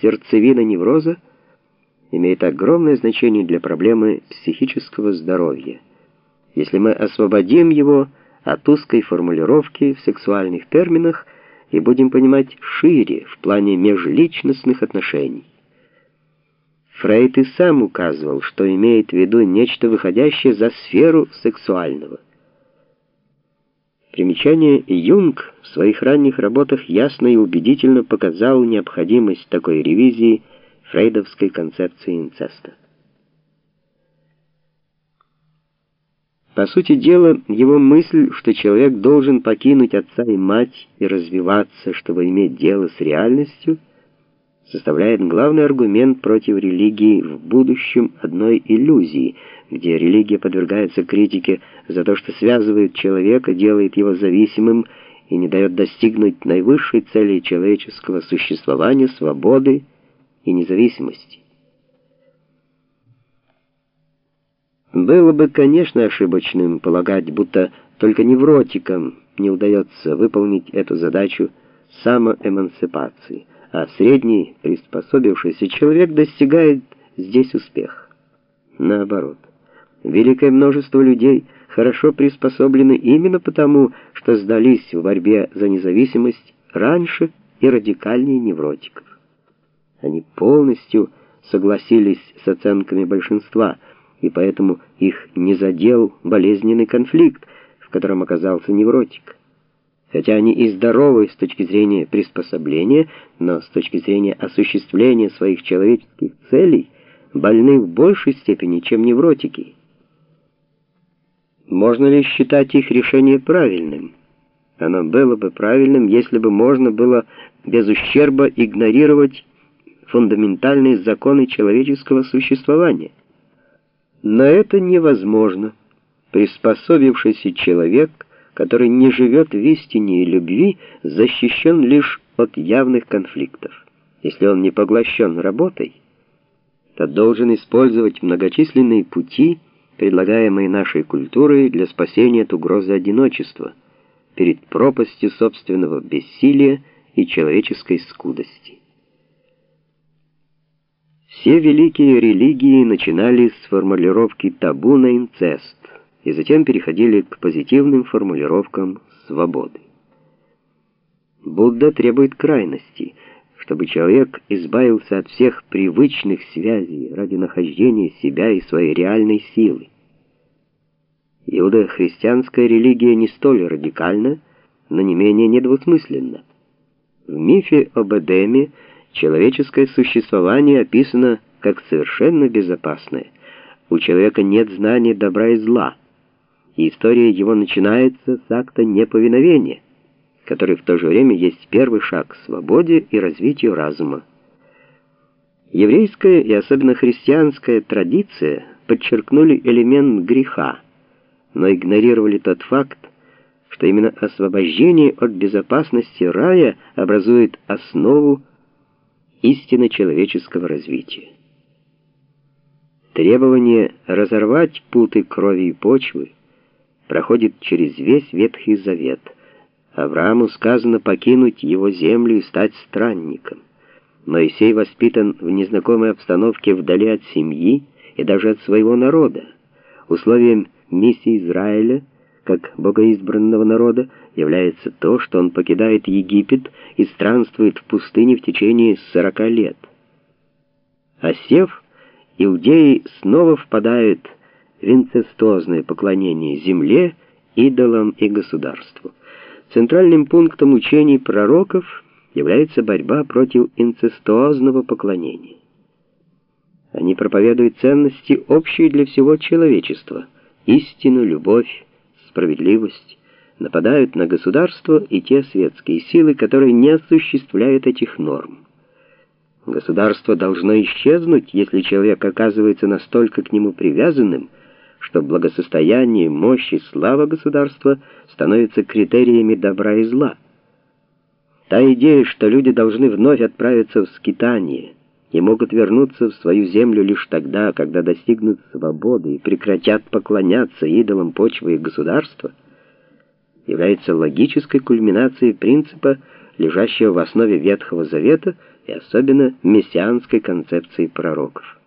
сердцевина невроза, имеет огромное значение для проблемы психического здоровья. Если мы освободим его от узкой формулировки в сексуальных терминах и будем понимать шире в плане межличностных отношений. Фрейд и сам указывал, что имеет в виду нечто выходящее за сферу сексуального. Примечание Юнг в своих ранних работах ясно и убедительно показал необходимость такой ревизии фрейдовской концепции инцеста. По сути дела, его мысль, что человек должен покинуть отца и мать и развиваться, чтобы иметь дело с реальностью, составляет главный аргумент против религии в будущем одной иллюзии, где религия подвергается критике за то, что связывает человека, делает его зависимым и не дает достигнуть наивысшей цели человеческого существования, свободы и независимости. Было бы, конечно, ошибочным полагать, будто только невротикам не удается выполнить эту задачу самоэмансипации – а средний приспособившийся человек достигает здесь успеха. Наоборот, великое множество людей хорошо приспособлены именно потому, что сдались в борьбе за независимость раньше и радикальнее невротиков. Они полностью согласились с оценками большинства, и поэтому их не задел болезненный конфликт, в котором оказался невротик. Хотя они и здоровы с точки зрения приспособления, но с точки зрения осуществления своих человеческих целей больны в большей степени, чем невротики. Можно ли считать их решение правильным? Оно было бы правильным, если бы можно было без ущерба игнорировать фундаментальные законы человеческого существования. Но это невозможно. Приспособившийся человек – который не живет в истине и любви, защищен лишь от явных конфликтов. Если он не поглощен работой, то должен использовать многочисленные пути, предлагаемые нашей культурой для спасения от угрозы одиночества, перед пропастью собственного бессилия и человеческой скудости. Все великие религии начинали с формулировки табу на инцест, и затем переходили к позитивным формулировкам свободы. Будда требует крайности, чтобы человек избавился от всех привычных связей ради нахождения себя и своей реальной силы. Иудо-христианская религия не столь радикальна, но не менее недвусмысленна. В мифе об Эдеме человеческое существование описано как совершенно безопасное. У человека нет знания добра и зла и история его начинается с акта неповиновения, который в то же время есть первый шаг к свободе и развитию разума. Еврейская и особенно христианская традиция подчеркнули элемент греха, но игнорировали тот факт, что именно освобождение от безопасности рая образует основу истинно человеческого развития. Требование разорвать путы крови и почвы проходит через весь Ветхий Завет. Аврааму сказано покинуть его землю и стать странником. Моисей воспитан в незнакомой обстановке вдали от семьи и даже от своего народа. Условием миссии Израиля, как богоизбранного народа, является то, что он покидает Египет и странствует в пустыне в течение сорока лет. Осев, иудеи снова впадают в в поклонение земле, идолам и государству. Центральным пунктом учений пророков является борьба против инцестуозного поклонения. Они проповедуют ценности, общие для всего человечества, истину, любовь, справедливость, нападают на государство и те светские силы, которые не осуществляют этих норм. Государство должно исчезнуть, если человек оказывается настолько к нему привязанным, что благосостояние, мощь и слава государства становятся критериями добра и зла. Та идея, что люди должны вновь отправиться в скитание и могут вернуться в свою землю лишь тогда, когда достигнут свободы и прекратят поклоняться идолам почвы и государства, является логической кульминацией принципа, лежащего в основе Ветхого Завета и особенно мессианской концепции пророков.